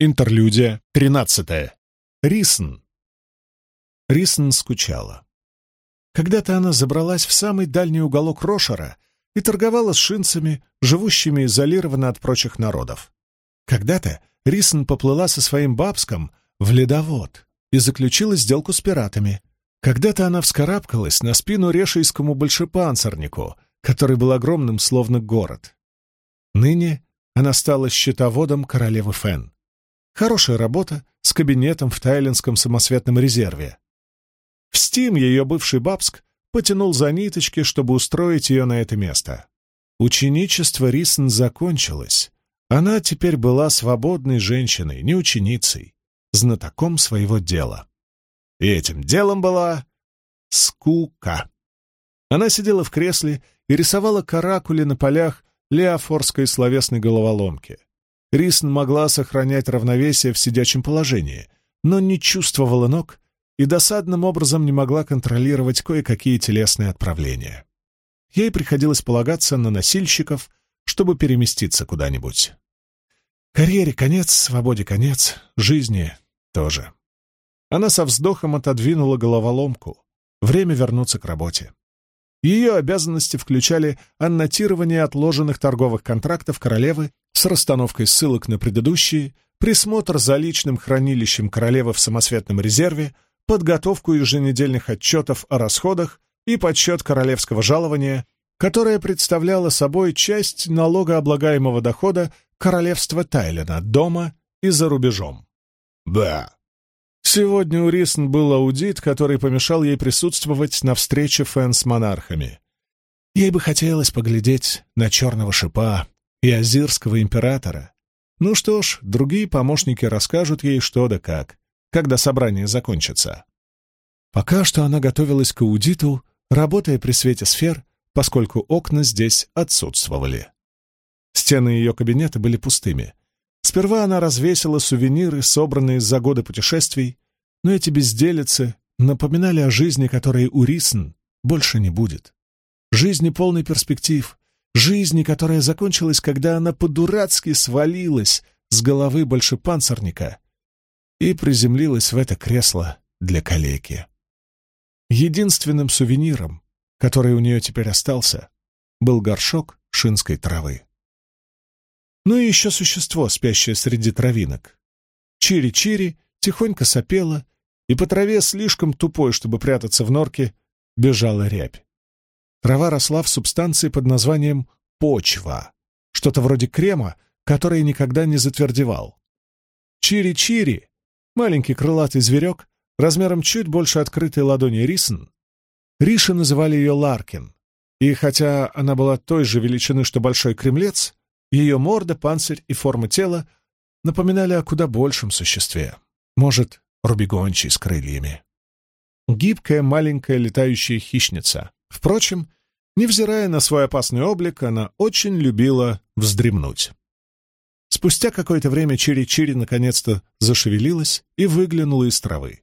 Интерлюдия 13. Рисн. Рисн скучала. Когда-то она забралась в самый дальний уголок Рошера и торговала с шинцами, живущими изолированно от прочих народов. Когда-то Рисн поплыла со своим бабском в ледовод и заключила сделку с пиратами. Когда-то она вскарабкалась на спину решейскому большепанцирнику, который был огромным, словно город. Ныне она стала счетоводом королевы Фен. Хорошая работа с кабинетом в Тайлинском самосветном резерве. В Стим ее бывший Бабск потянул за ниточки, чтобы устроить ее на это место. Ученичество Рисн закончилось. Она теперь была свободной женщиной, не ученицей, знатоком своего дела. И этим делом была скука. Она сидела в кресле и рисовала каракули на полях леофорской словесной головоломки. Рисн могла сохранять равновесие в сидячем положении, но не чувствовала ног и досадным образом не могла контролировать кое-какие телесные отправления. Ей приходилось полагаться на носильщиков, чтобы переместиться куда-нибудь. Карьере конец, свободе конец, жизни тоже. Она со вздохом отодвинула головоломку. Время вернуться к работе. Ее обязанности включали аннотирование отложенных торговых контрактов королевы с расстановкой ссылок на предыдущие, присмотр за личным хранилищем королевы в самосветном резерве, подготовку еженедельных отчетов о расходах и подсчет королевского жалования, которое представляло собой часть налогооблагаемого дохода королевства Тайлена дома и за рубежом. Да. Сегодня у Рисн был аудит, который помешал ей присутствовать на встрече Фэн с монархами. Ей бы хотелось поглядеть на черного шипа и азирского императора. Ну что ж, другие помощники расскажут ей что да как, когда собрание закончится. Пока что она готовилась к аудиту, работая при свете сфер, поскольку окна здесь отсутствовали. Стены ее кабинета были пустыми. Сперва она развесила сувениры, собранные за годы путешествий, но эти безделицы напоминали о жизни, которой у Рисн больше не будет. Жизни полной перспектив, жизни, которая закончилась, когда она по-дурацки свалилась с головы большепанцирника и приземлилась в это кресло для калеки. Единственным сувениром, который у нее теперь остался, был горшок шинской травы. Ну и еще существо, спящее среди травинок. Чири-чири тихонько сопела, и по траве, слишком тупой, чтобы прятаться в норке, бежала рябь. Трава росла в субстанции под названием почва, что-то вроде крема, который никогда не затвердевал. Чири-чири, маленький крылатый зверек, размером чуть больше открытой ладони Рисн, Риши называли ее Ларкин, и хотя она была той же величины, что большой кремлец, ее морда, панцирь и форма тела напоминали о куда большем существе. Может, рубигончий с крыльями. Гибкая маленькая летающая хищница. Впрочем, невзирая на свой опасный облик, она очень любила вздремнуть. Спустя какое-то время Чири-Чири наконец-то зашевелилась и выглянула из травы,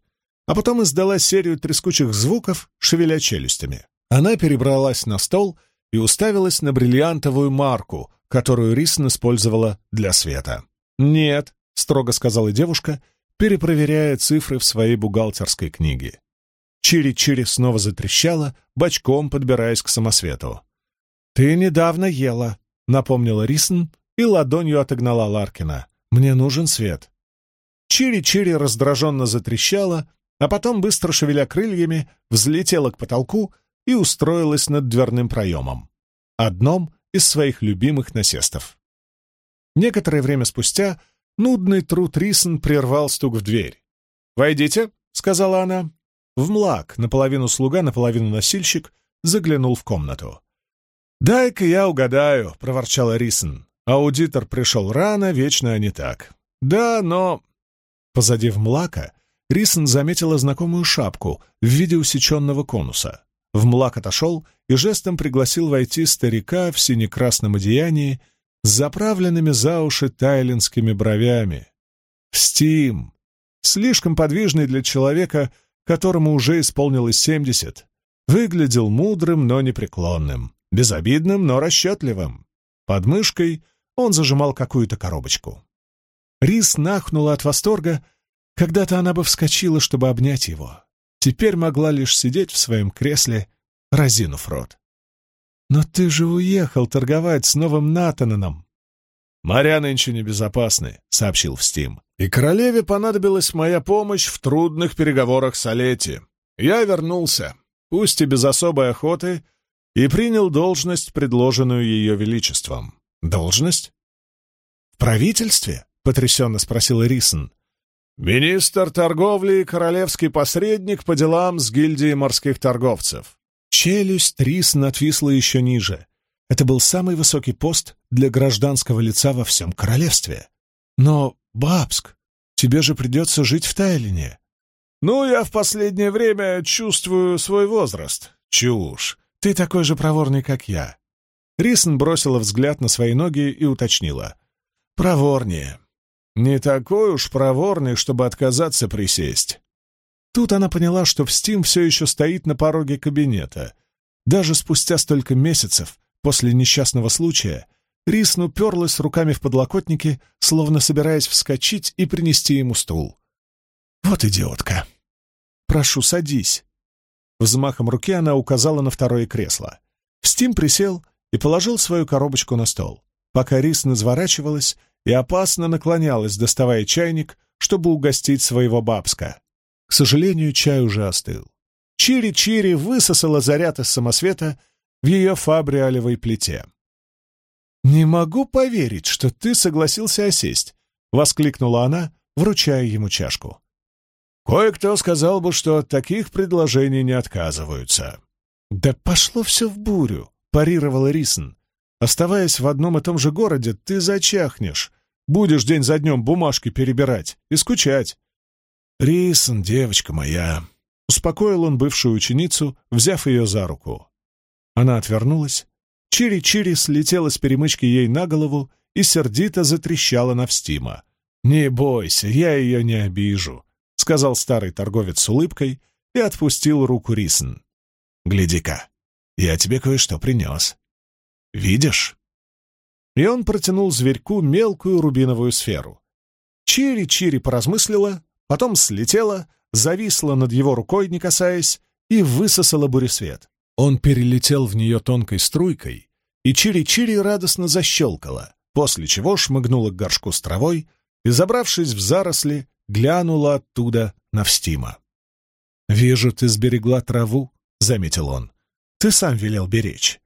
а потом издала серию трескучих звуков, шевеля челюстями. Она перебралась на стол и уставилась на бриллиантовую марку, которую Рисон использовала для света. «Нет», — строго сказала девушка, перепроверяя цифры в своей бухгалтерской книге. Чири-чири снова затрещала, бочком подбираясь к самосвету. «Ты недавно ела», — напомнила Рисон и ладонью отогнала Ларкина. «Мне нужен свет». Чири-чири раздраженно затрещала, а потом, быстро шевеля крыльями, взлетела к потолку и устроилась над дверным проемом, одном из своих любимых насестов. Некоторое время спустя нудный труд Рисон прервал стук в дверь. «Войдите», — сказала она. В млак, наполовину слуга, наполовину носильщик, заглянул в комнату. «Дай-ка я угадаю», — проворчала Рисон. «Аудитор пришел рано, вечно они так». «Да, но...» Позади в млака Рисон заметила знакомую шапку в виде усеченного конуса. В млак отошел и жестом пригласил войти старика в сине-красном одеянии с заправленными за уши тайлинскими бровями. Стим, слишком подвижный для человека, которому уже исполнилось семьдесят, выглядел мудрым, но непреклонным, безобидным, но расчетливым. Под мышкой он зажимал какую-то коробочку. Рис нахнула от восторга. Когда-то она бы вскочила, чтобы обнять его. Теперь могла лишь сидеть в своем кресле, разинув рот. «Но ты же уехал торговать с новым Натананом!» «Моря нынче небезопасны», — сообщил Встим. «И королеве понадобилась моя помощь в трудных переговорах с Олети. Я вернулся, пусть и без особой охоты, и принял должность, предложенную ее величеством». «Должность?» «В правительстве?» — потрясенно спросил Рисон. «Министр торговли и королевский посредник по делам с гильдией морских торговцев. Челюсть Рисон отвисла еще ниже. Это был самый высокий пост для гражданского лица во всем королевстве. Но, Бабск, тебе же придется жить в Тайлине. Ну, я в последнее время чувствую свой возраст. Чушь. Ты такой же проворный, как я. Рисон бросила взгляд на свои ноги и уточнила. Проворнее. Не такой уж проворный, чтобы отказаться присесть. Тут она поняла, что в Стим все еще стоит на пороге кабинета. Даже спустя столько месяцев после несчастного случая Рисн уперлась руками в подлокотники, словно собираясь вскочить и принести ему стул. «Вот идиотка! Прошу, садись!» Взмахом руки она указала на второе кресло. Стим присел и положил свою коробочку на стол, пока Рисн изворачивалась и опасно наклонялась, доставая чайник, чтобы угостить своего бабска. К сожалению, чай уже остыл. Чири-Чири высосала заряд из самосвета в ее фабриалевой плите. «Не могу поверить, что ты согласился осесть», — воскликнула она, вручая ему чашку. «Кое-кто сказал бы, что от таких предложений не отказываются». «Да пошло все в бурю», — парировала Рисон. «Оставаясь в одном и том же городе, ты зачахнешь. Будешь день за днем бумажки перебирать и скучать. «Рисон, девочка моя!» — успокоил он бывшую ученицу, взяв ее за руку. Она отвернулась. Чири-чири слетела с перемычки ей на голову и сердито затрещала на Встима. «Не бойся, я ее не обижу», — сказал старый торговец с улыбкой и отпустил руку Рисон. «Гляди-ка, я тебе кое-что принес. Видишь?» И он протянул зверьку мелкую рубиновую сферу. Чири-чири поразмыслила, потом слетела, зависла над его рукой, не касаясь, и высосала буресвет. Он перелетел в нее тонкой струйкой, и Чири-Чири радостно защелкала, после чего шмыгнула к горшку с травой и, забравшись в заросли, глянула оттуда на Встима. «Вижу, ты сберегла траву», — заметил он. «Ты сам велел беречь.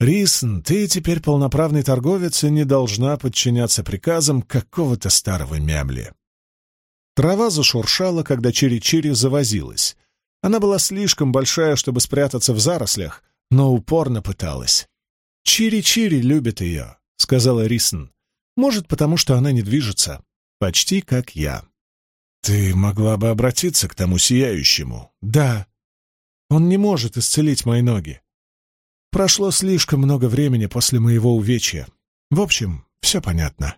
Рисн, ты теперь полноправный торговец и не должна подчиняться приказам какого-то старого мямли. Трава зашуршала, когда Чири-Чири завозилась. Она была слишком большая, чтобы спрятаться в зарослях, но упорно пыталась. «Чири-Чири любит ее», — сказала Рисн. «Может, потому что она не движется. Почти как я». «Ты могла бы обратиться к тому сияющему?» «Да. Он не может исцелить мои ноги. Прошло слишком много времени после моего увечья. В общем, все понятно.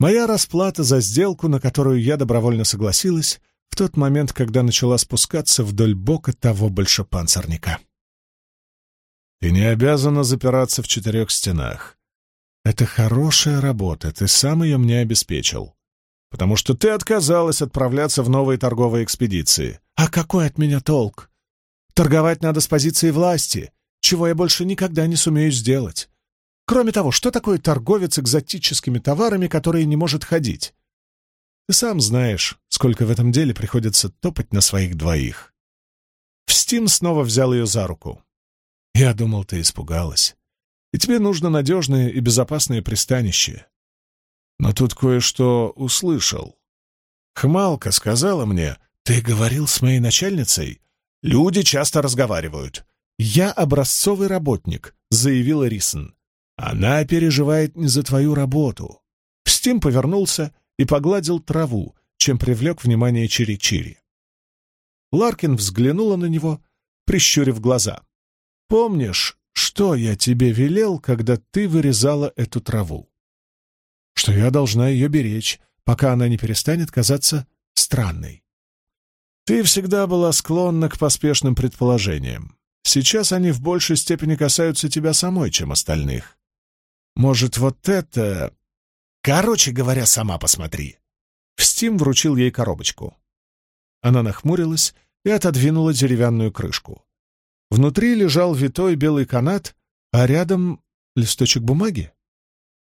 Моя расплата за сделку, на которую я добровольно согласилась, в тот момент, когда начала спускаться вдоль бока того большепанцирника. Ты не обязана запираться в четырех стенах. Это хорошая работа, ты сам ее мне обеспечил. Потому что ты отказалась отправляться в новые торговые экспедиции. А какой от меня толк? Торговать надо с позиции власти, чего я больше никогда не сумею сделать. Кроме того, что такое торговец экзотическими товарами, который не может ходить? Ты сам знаешь, сколько в этом деле приходится топать на своих двоих. Встин снова взял ее за руку. Я думал, ты испугалась. И тебе нужно надежное и безопасное пристанище. Но тут кое-что услышал. Хмалка сказала мне, ты говорил с моей начальницей? Люди часто разговаривают. Я образцовый работник, заявила Рисон. Она переживает не за твою работу. Стим повернулся и погладил траву, чем привлек внимание Чири-Чири. Ларкин взглянула на него, прищурив глаза. «Помнишь, что я тебе велел, когда ты вырезала эту траву? Что я должна ее беречь, пока она не перестанет казаться странной. Ты всегда была склонна к поспешным предположениям. Сейчас они в большей степени касаются тебя самой, чем остальных. Может, вот это... Короче говоря, сама посмотри». Стим вручил ей коробочку. Она нахмурилась и отодвинула деревянную крышку. Внутри лежал витой белый канат, а рядом листочек бумаги.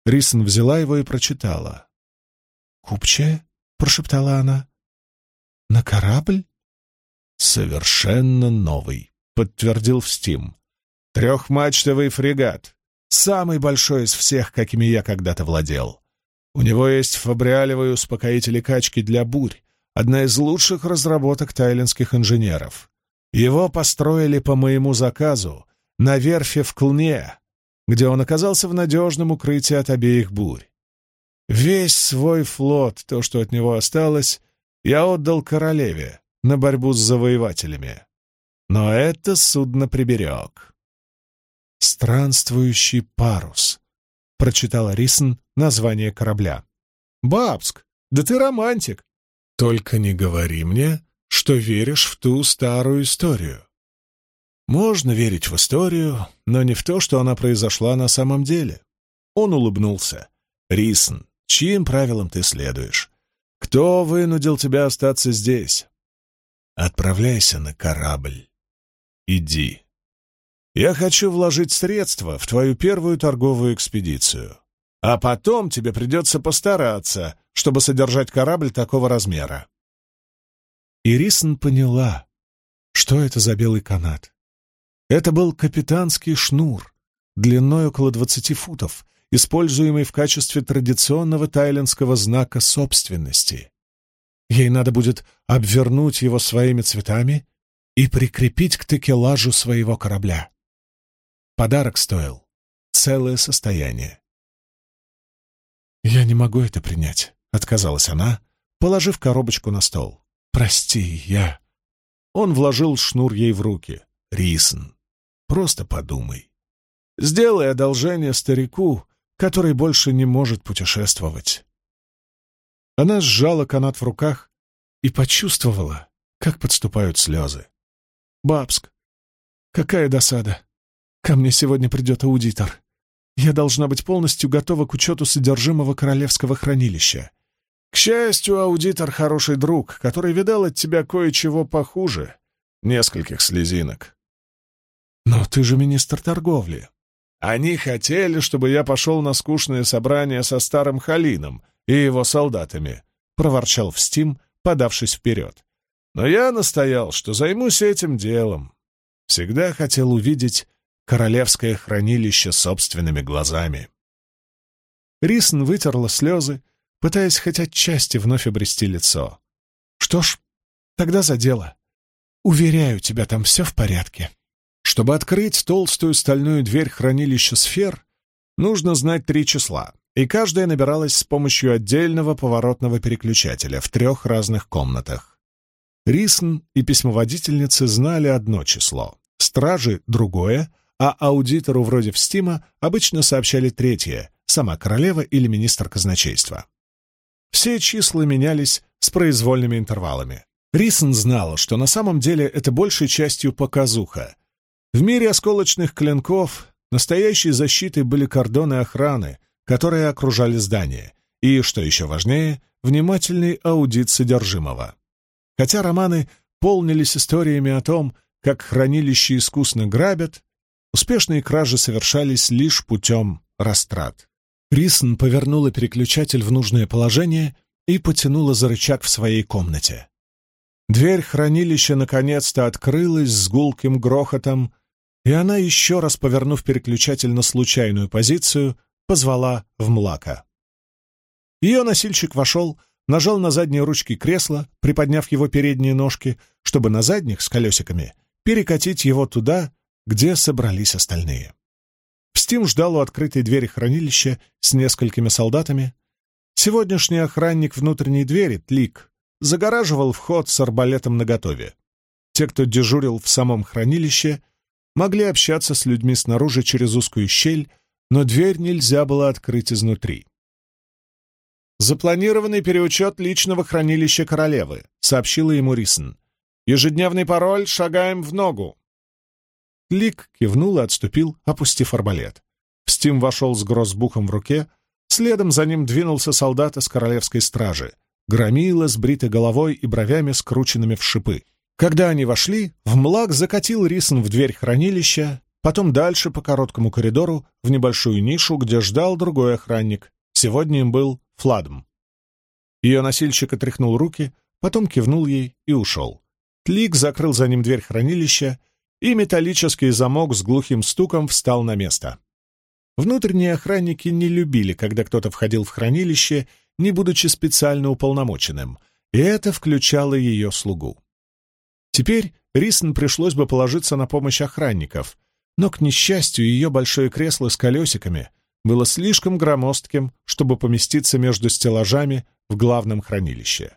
Рисон взяла его и прочитала. «Купчая?» — прошептала она. «На корабль?» «Совершенно новый», — подтвердил Стим. «Трехмачтовый фрегат. Самый большой из всех, какими я когда-то владел. У него есть фабриалевые успокоители качки для бурь, одна из лучших разработок тайлинских инженеров. Его построили по моему заказу на верфи в Клне, где он оказался в надежном укрытии от обеих бурь. Весь свой флот, то, что от него осталось, я отдал королеве на борьбу с завоевателями. Но это судно приберег. «Странствующий парус», — прочитала Рисон название корабля. «Бабск, да ты романтик! Только не говори мне, что веришь в ту старую историю. Можно верить в историю, но не в то, что она произошла на самом деле». Он улыбнулся. «Рисон, Чьим правилам ты следуешь? Кто вынудил тебя остаться здесь? Отправляйся на корабль. Иди. Я хочу вложить средства в твою первую торговую экспедицию. А потом тебе придется постараться, чтобы содержать корабль такого размера. Ирисон поняла, что это за белый канат. Это был капитанский шнур, длиной около двадцати футов, используемый в качестве традиционного тайлендского знака собственности. Ей надо будет обвернуть его своими цветами и прикрепить к текелажу своего корабля. Подарок стоил целое состояние. «Я не могу это принять», — отказалась она, положив коробочку на стол. «Прости, я...» Он вложил шнур ей в руки. «Рисн, просто подумай. Сделай одолжение старику который больше не может путешествовать. Она сжала канат в руках и почувствовала, как подступают слезы. «Бабск, какая досада! Ко мне сегодня придет аудитор. Я должна быть полностью готова к учету содержимого королевского хранилища. К счастью, аудитор — хороший друг, который видал от тебя кое-чего похуже. Нескольких слезинок. Но ты же министр торговли. Они хотели, чтобы я пошел на скучное собрание со старым Халином и его солдатами, — проворчал Встим, подавшись вперед. Но я настоял, что займусь этим делом. Всегда хотел увидеть королевское хранилище собственными глазами. Рисн вытерла слезы, пытаясь хоть отчасти вновь обрести лицо. «Что ж, тогда за дело. Уверяю тебя, там все в порядке». Чтобы открыть толстую стальную дверь хранилища сфер, нужно знать три числа, и каждая набиралась с помощью отдельного поворотного переключателя в трех разных комнатах. Рисн и письмоводительницы знали одно число, стражи — другое, а аудитору вроде Встима обычно сообщали третье — сама королева или министр казначейства. Все числа менялись с произвольными интервалами. Рисн знала, что на самом деле это большей частью показуха, в мире осколочных клинков настоящей защитой были кордоны охраны, которые окружали здание, и, что еще важнее, внимательный аудит содержимого. Хотя романы полнились историями о том, как хранилище искусно грабят, успешные кражи совершались лишь путем растрат. Рисон повернула переключатель в нужное положение и потянула за рычаг в своей комнате. Дверь хранилища наконец-то открылась с гулким грохотом, и она, еще раз повернув переключатель на случайную позицию, позвала в млака. Ее носильщик вошел, нажал на задние ручки кресла, приподняв его передние ножки, чтобы на задних с колесиками перекатить его туда, где собрались остальные. Стим ждал у открытой двери хранилища с несколькими солдатами. Сегодняшний охранник внутренней двери, Тлик, загораживал вход с арбалетом наготове. Те, кто дежурил в самом хранилище, могли общаться с людьми снаружи через узкую щель, но дверь нельзя было открыть изнутри. «Запланированный переучет личного хранилища королевы», — сообщила ему Рисон. «Ежедневный пароль, шагаем в ногу». Лик кивнул и отступил, опустив арбалет. Стим вошел с грозбухом в руке, Следом за ним двинулся солдат из королевской стражи, громила с бритой головой и бровями, скрученными в шипы. Когда они вошли, в млак закатил Рисон в дверь хранилища, потом дальше по короткому коридору в небольшую нишу, где ждал другой охранник. Сегодня им был Фладм. Ее носильщик отряхнул руки, потом кивнул ей и ушел. Тлик закрыл за ним дверь хранилища, и металлический замок с глухим стуком встал на место. Внутренние охранники не любили, когда кто-то входил в хранилище, не будучи специально уполномоченным, и это включало ее слугу. Теперь Рисон пришлось бы положиться на помощь охранников, но, к несчастью, ее большое кресло с колесиками было слишком громоздким, чтобы поместиться между стеллажами в главном хранилище.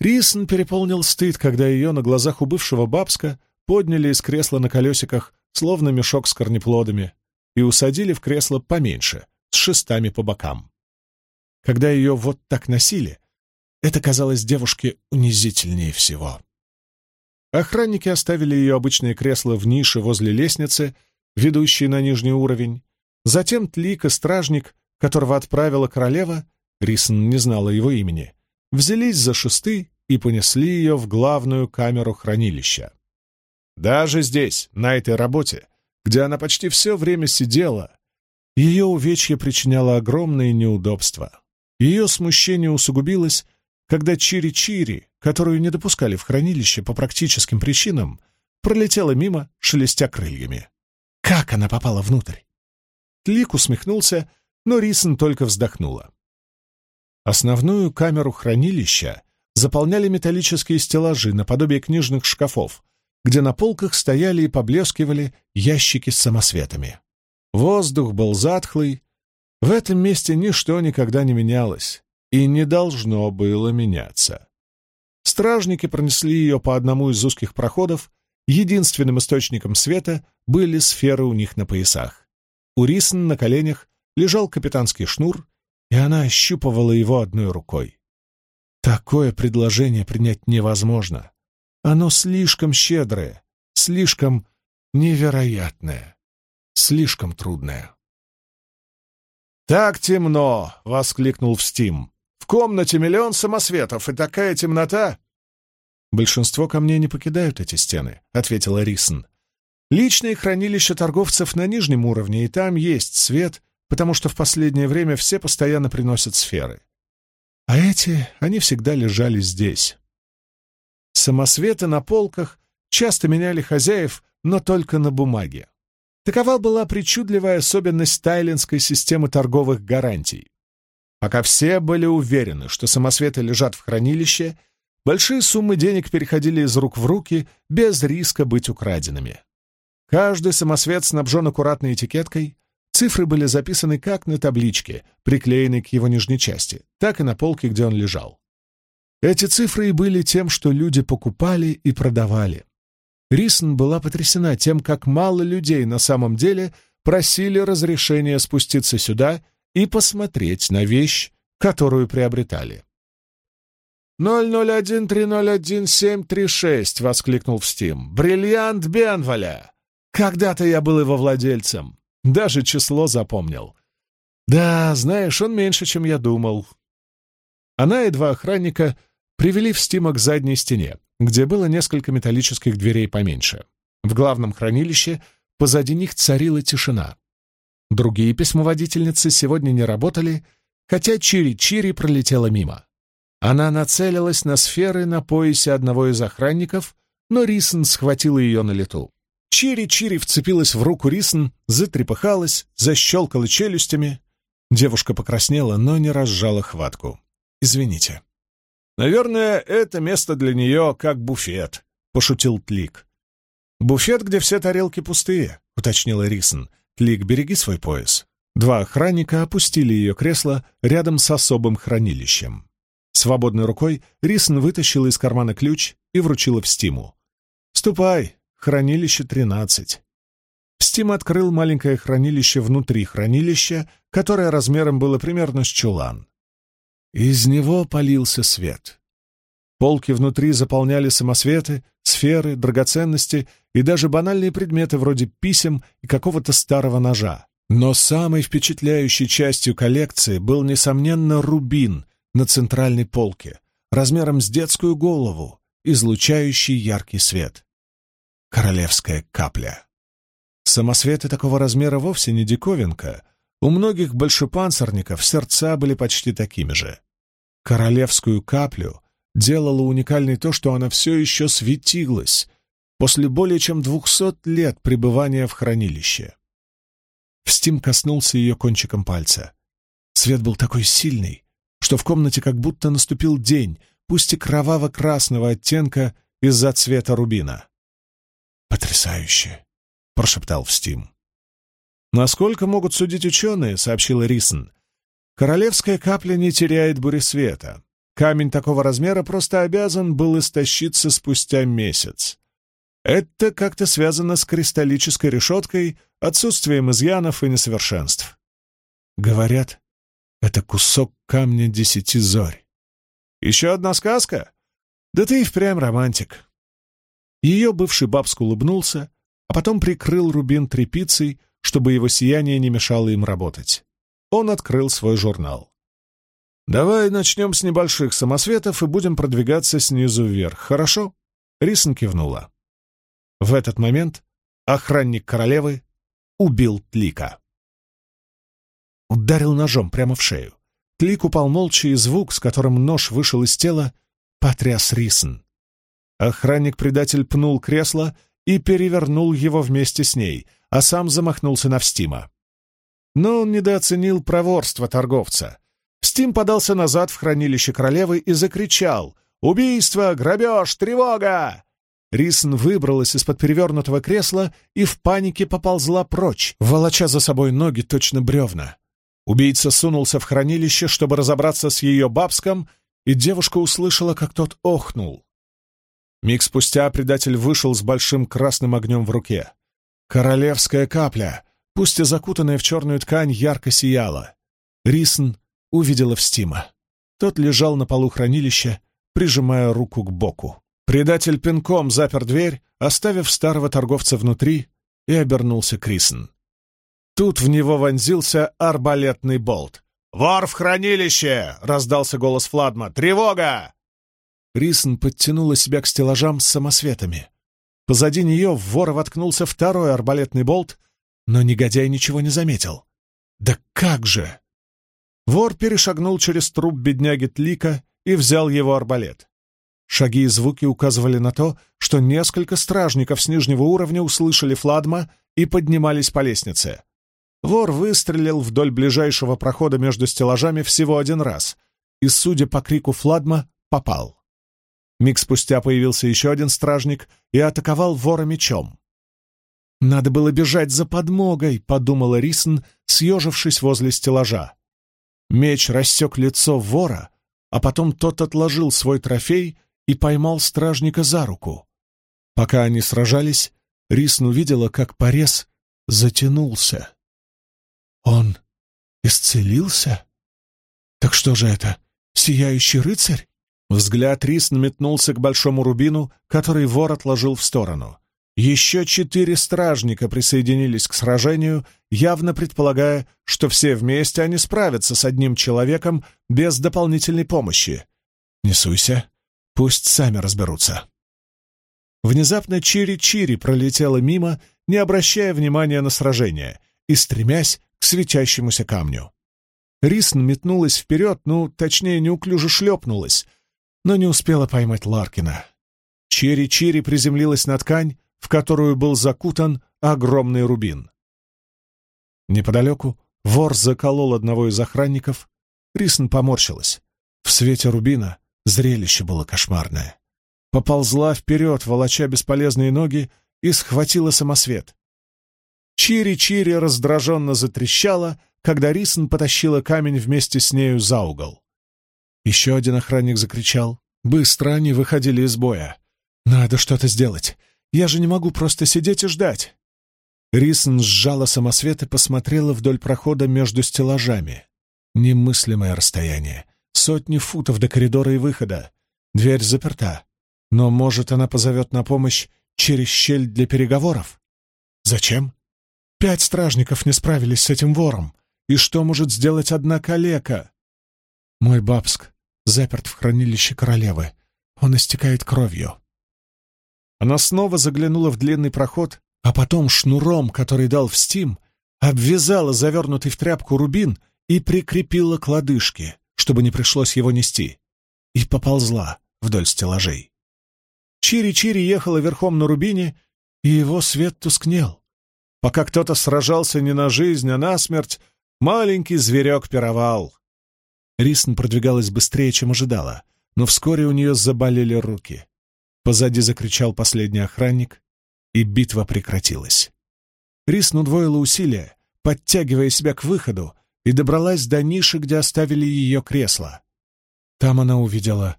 Рисон переполнил стыд, когда ее на глазах у бывшего бабска подняли из кресла на колесиках, словно мешок с корнеплодами, и усадили в кресло поменьше, с шестами по бокам. Когда ее вот так носили, это казалось девушке унизительнее всего. Охранники оставили ее обычное кресло в нише возле лестницы, ведущей на нижний уровень. Затем Тлик и стражник, которого отправила королева, Рисон не знала его имени, взялись за шесты и понесли ее в главную камеру хранилища. Даже здесь, на этой работе, где она почти все время сидела, ее увечье причиняло огромные неудобства. Ее смущение усугубилось, когда Чири-Чири, которую не допускали в хранилище по практическим причинам, пролетела мимо, шелестя крыльями. Как она попала внутрь? Тлик усмехнулся, но Рисон только вздохнула. Основную камеру хранилища заполняли металлические стеллажи наподобие книжных шкафов, где на полках стояли и поблескивали ящики с самосветами. Воздух был затхлый. В этом месте ничто никогда не менялось и не должно было меняться. Стражники пронесли ее по одному из узких проходов, единственным источником света были сферы у них на поясах. У Рисон на коленях лежал капитанский шнур, и она ощупывала его одной рукой. Такое предложение принять невозможно. Оно слишком щедрое, слишком невероятное, слишком трудное. «Так темно!» — воскликнул Встим. «В комнате миллион самосветов, и такая темнота!» «Большинство камней не покидают эти стены», — ответила Рисон. «Личные хранилища торговцев на нижнем уровне, и там есть свет, потому что в последнее время все постоянно приносят сферы. А эти, они всегда лежали здесь. Самосветы на полках часто меняли хозяев, но только на бумаге. Такова была причудливая особенность тайлинской системы торговых гарантий. Пока все были уверены, что самосветы лежат в хранилище, большие суммы денег переходили из рук в руки без риска быть украденными. Каждый самосвет снабжен аккуратной этикеткой, цифры были записаны как на табличке, приклеенной к его нижней части, так и на полке, где он лежал. Эти цифры и были тем, что люди покупали и продавали. Рисон была потрясена тем, как мало людей на самом деле просили разрешения спуститься сюда и посмотреть на вещь, которую приобретали. «001-301-736!» — воскликнул в Стим. «Бриллиант Бенваля! Когда-то я был его владельцем. Даже число запомнил. Да, знаешь, он меньше, чем я думал». Она и два охранника Привели в Стима к задней стене, где было несколько металлических дверей поменьше. В главном хранилище позади них царила тишина. Другие письмоводительницы сегодня не работали, хотя Чири-Чири пролетела мимо. Она нацелилась на сферы на поясе одного из охранников, но Рисон схватила ее на лету. Чири-Чири вцепилась в руку Рисон, затрепыхалась, защелкала челюстями. Девушка покраснела, но не разжала хватку. «Извините», «Наверное, это место для нее как буфет», — пошутил Тлик. «Буфет, где все тарелки пустые», — уточнила Рисон. «Тлик, береги свой пояс». Два охранника опустили ее кресло рядом с особым хранилищем. Свободной рукой Рисон вытащила из кармана ключ и вручила в Стиму. «Ступай, хранилище тринадцать». Стим открыл маленькое хранилище внутри хранилища, которое размером было примерно с чулан. Из него полился свет. Полки внутри заполняли самосветы, сферы, драгоценности и даже банальные предметы вроде писем и какого-то старого ножа, Но самой впечатляющей частью коллекции был, несомненно, рубин на центральной полке, размером с детскую голову, излучающий яркий свет. Королевская капля. Самосветы такого размера вовсе не диковинка. У многих большепанцирников сердца были почти такими же. Королевскую каплю делало уникальной то, что она все еще светилась после более чем двухсот лет пребывания в хранилище. Встим коснулся ее кончиком пальца. Свет был такой сильный, что в комнате как будто наступил день, пусть и кроваво-красного оттенка из-за цвета рубина. «Потрясающе!» — прошептал Встим. «Насколько могут судить ученые», — сообщил Рисон, — «королевская капля не теряет бури света. Камень такого размера просто обязан был истощиться спустя месяц. Это как-то связано с кристаллической решеткой, отсутствием изъянов и несовершенств. Говорят, это кусок камня десяти зорь. Еще одна сказка? Да ты и впрямь романтик. Ее бывший бабск улыбнулся, а потом прикрыл рубин тряпицей, чтобы его сияние не мешало им работать. Он открыл свой журнал. «Давай начнем с небольших самосветов и будем продвигаться снизу вверх, хорошо?» Рисон кивнула. В этот момент охранник королевы убил Тлика. Ударил ножом прямо в шею. Тлик упал молча, и звук, с которым нож вышел из тела, потряс Рисон. Охранник-предатель пнул кресло и перевернул его вместе с ней, а сам замахнулся на Встима. Но он недооценил проворство торговца. Стим подался назад в хранилище королевы и закричал «Убийство! Грабеж! Тревога!» Рисон выбралась из-под перевернутого кресла и в панике поползла прочь, волоча за собой ноги точно бревна. Убийца сунулся в хранилище, чтобы разобраться с ее бабском, и девушка услышала, как тот охнул. Миг спустя предатель вышел с большим красным огнем в руке. Королевская капля, пусть и закутанная в черную ткань, ярко сияла. Рисн увидела Встима. Тот лежал на полу хранилища, прижимая руку к боку. Предатель пинком запер дверь, оставив старого торговца внутри, и обернулся к Рисн. Тут в него вонзился арбалетный болт. «Вор в хранилище!» — раздался голос Фладма. «Тревога!» Рисн подтянула себя к стеллажам с самосветами. Позади нее в вора воткнулся второй арбалетный болт, но негодяй ничего не заметил. «Да как же!» Вор перешагнул через труп бедняги Тлика и взял его арбалет. Шаги и звуки указывали на то, что несколько стражников с нижнего уровня услышали Фладма и поднимались по лестнице. Вор выстрелил вдоль ближайшего прохода между стеллажами всего один раз и, судя по крику Фладма, попал. Миг спустя появился еще один стражник и атаковал вора мечом. «Надо было бежать за подмогой», — подумала Рисн, съежившись возле стеллажа. Меч рассек лицо вора, а потом тот отложил свой трофей и поймал стражника за руку. Пока они сражались, Рисн увидела, как порез затянулся. Он исцелился? Так что же это, сияющий рыцарь? Взгляд Рисн метнулся к большому рубину, который вор отложил в сторону. Еще четыре стражника присоединились к сражению, явно предполагая, что все вместе они справятся с одним человеком без дополнительной помощи. «Не суйся, Пусть сами разберутся. Внезапно Чири-Чири пролетела мимо, не обращая внимания на сражение и стремясь к светящемуся камню. Рисн метнулась вперед, ну, точнее, неуклюже шлепнулась, но не успела поймать Ларкина. Чири-Чири приземлилась на ткань, в которую был закутан огромный рубин. Неподалеку вор заколол одного из охранников. Рисн поморщилась. В свете рубина Зрелище было кошмарное. Поползла вперед, волоча бесполезные ноги, и схватила самосвет. Чири-Чири раздраженно затрещала, когда Рисон потащила камень вместе с нею за угол. Еще один охранник закричал. Быстро они выходили из боя. «Надо что-то сделать. Я же не могу просто сидеть и ждать». Рисон сжала самосвет и посмотрела вдоль прохода между стеллажами. Немыслимое расстояние. Сотни футов до коридора и выхода. Дверь заперта. Но, может, она позовет на помощь через щель для переговоров? Зачем? Пять стражников не справились с этим вором. И что может сделать одна калека? Мой Бабск заперт в хранилище королевы. Он истекает кровью. Она снова заглянула в длинный проход, а потом шнуром, который дал в стим, обвязала завернутый в тряпку рубин и прикрепила к лодыжке, чтобы не пришлось его нести, и поползла вдоль стеллажей. Чири-Чири ехала верхом на рубине, и его свет тускнел. Пока кто-то сражался не на жизнь, а на смерть, маленький зверек пировал. Рисн продвигалась быстрее, чем ожидала, но вскоре у нее заболели руки. Позади закричал последний охранник, и битва прекратилась. Рисн удвоила усилия, подтягивая себя к выходу, и добралась до ниши, где оставили ее кресло. Там она увидела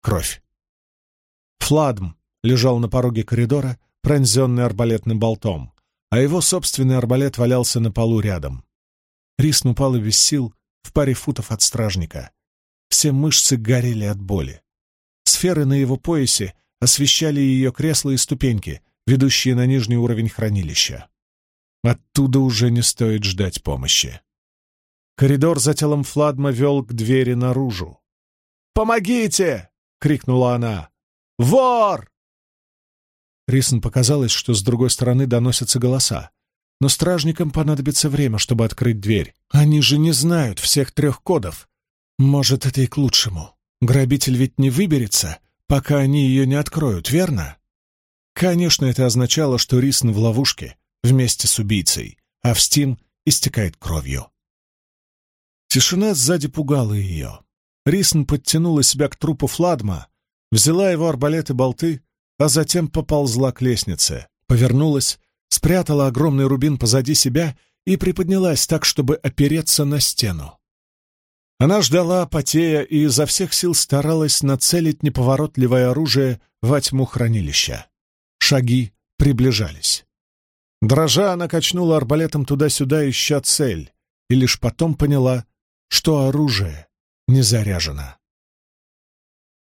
кровь. Фладм лежал на пороге коридора, пронзенный арбалетным болтом, а его собственный арбалет валялся на полу рядом. Рисн упала без сил в паре футов от стражника. Все мышцы горели от боли. Сферы на его поясе освещали ее кресла и ступеньки, ведущие на нижний уровень хранилища. Оттуда уже не стоит ждать помощи. Коридор за телом Фладма вел к двери наружу. «Помогите!» — крикнула она. «Вор!» Рисон показалось, что с другой стороны доносятся голоса. Но стражникам понадобится время, чтобы открыть дверь. Они же не знают всех трех кодов. Может, это и к лучшему. Грабитель ведь не выберется, пока они ее не откроют, верно? Конечно, это означало, что Рисон в ловушке вместе с убийцей, а в Стим истекает кровью. Тишина сзади пугала ее. Рисн подтянула себя к трупу Фладма, взяла его арбалет и болты, а затем поползла к лестнице, повернулась, спрятала огромный рубин позади себя и приподнялась так, чтобы опереться на стену. Она ждала, потея, и изо всех сил старалась нацелить неповоротливое оружие во тьму хранилища. Шаги приближались. Дрожа, она качнула арбалетом туда-сюда, ища цель, и лишь потом поняла, что оружие не заряжено.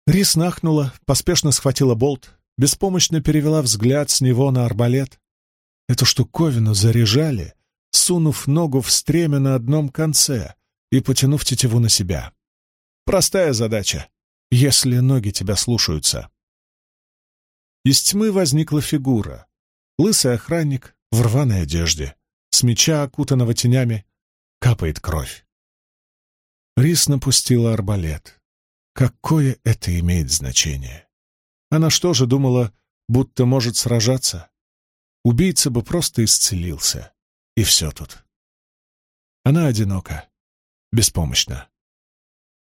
Рис нахнула, поспешно схватила болт, беспомощно перевела взгляд с него на арбалет. Эту штуковину заряжали, сунув ногу в стремя на одном конце и потянув тетиву на себя. Простая задача, если ноги тебя слушаются. Из тьмы возникла фигура. Лысый охранник в рваной одежде, с меча, окутанного тенями, капает кровь. Рис напустила арбалет. Какое это имеет значение? Она что же думала, будто может сражаться? Убийца бы просто исцелился. И все тут. Она одинока, беспомощна.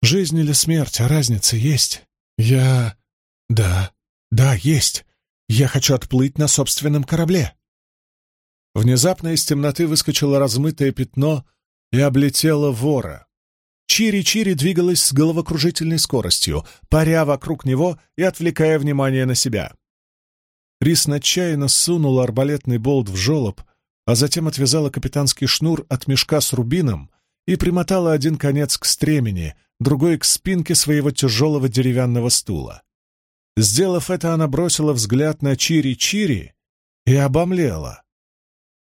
Жизнь или смерть, а разница есть. Я... Да, да, есть. Я хочу отплыть на собственном корабле. Внезапно из темноты выскочило размытое пятно и облетело вора. Чири-Чири двигалась с головокружительной скоростью, паря вокруг него и отвлекая внимание на себя. Рис отчаянно сунула арбалетный болт в жолоб, а затем отвязала капитанский шнур от мешка с рубином и примотала один конец к стремени, другой к спинке своего тяжелого деревянного стула. Сделав это, она бросила взгляд на Чири-Чири и обомлела.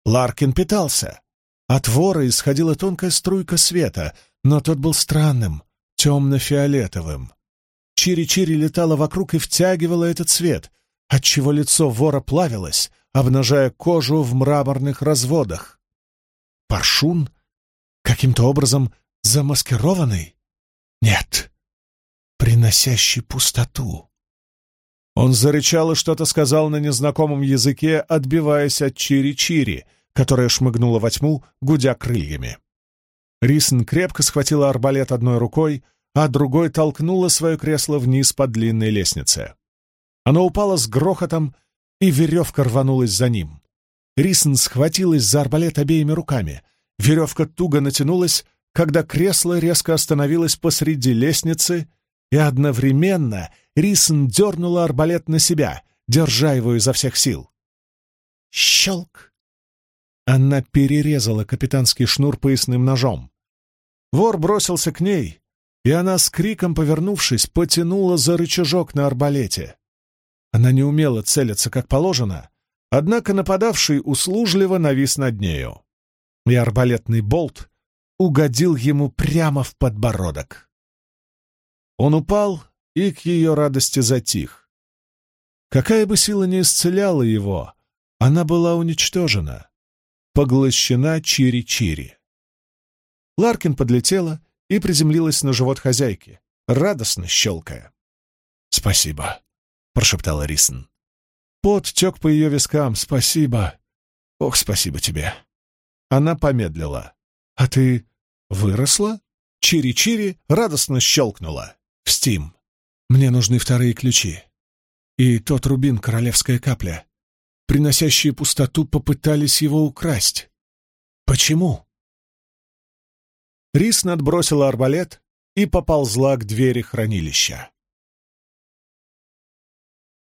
Ларкин питался. От вора исходила тонкая струйка света, но тот был странным, темно-фиолетовым. Чири-Чири летала вокруг и втягивала этот цвет, отчего лицо вора плавилось, обнажая кожу в мраморных разводах. Паршун? Каким-то образом замаскированный? Нет, приносящий пустоту. Он зарычал и что-то сказал на незнакомом языке, отбиваясь от Чири-Чири, которая шмыгнула во тьму, гудя крыльями. Рисен крепко схватила арбалет одной рукой, а другой толкнула свое кресло вниз по длинной лестнице. Оно упало с грохотом, и веревка рванулась за ним. Рисен схватилась за арбалет обеими руками. Веревка туго натянулась, когда кресло резко остановилось посреди лестницы, и одновременно Рисен дернула арбалет на себя, держа его изо всех сил. Щелк! Она перерезала капитанский шнур поясным ножом. Вор бросился к ней, и она с криком, повернувшись, потянула за рычажок на арбалете. Она не умела целиться, как положено, Однако нападавший услужливо навис над нею, и арбалетный болт угодил ему прямо в подбородок. Он упал и к ее радости затих. Какая бы сила ни исцеляла его, она была уничтожена, поглощена Чири-Чири. Ларкин подлетела и приземлилась на живот хозяйки, радостно щелкая. «Спасибо», — прошептала Рисон. Пот тек по ее вискам. «Спасибо. Ох, спасибо тебе». Она помедлила. «А ты выросла?» Чири-Чири радостно щелкнула. «В Стим. Мне нужны вторые ключи. И тот рубин — королевская капля. Приносящие пустоту попытались его украсть. Почему?» Рис надбросила арбалет и поползла к двери хранилища.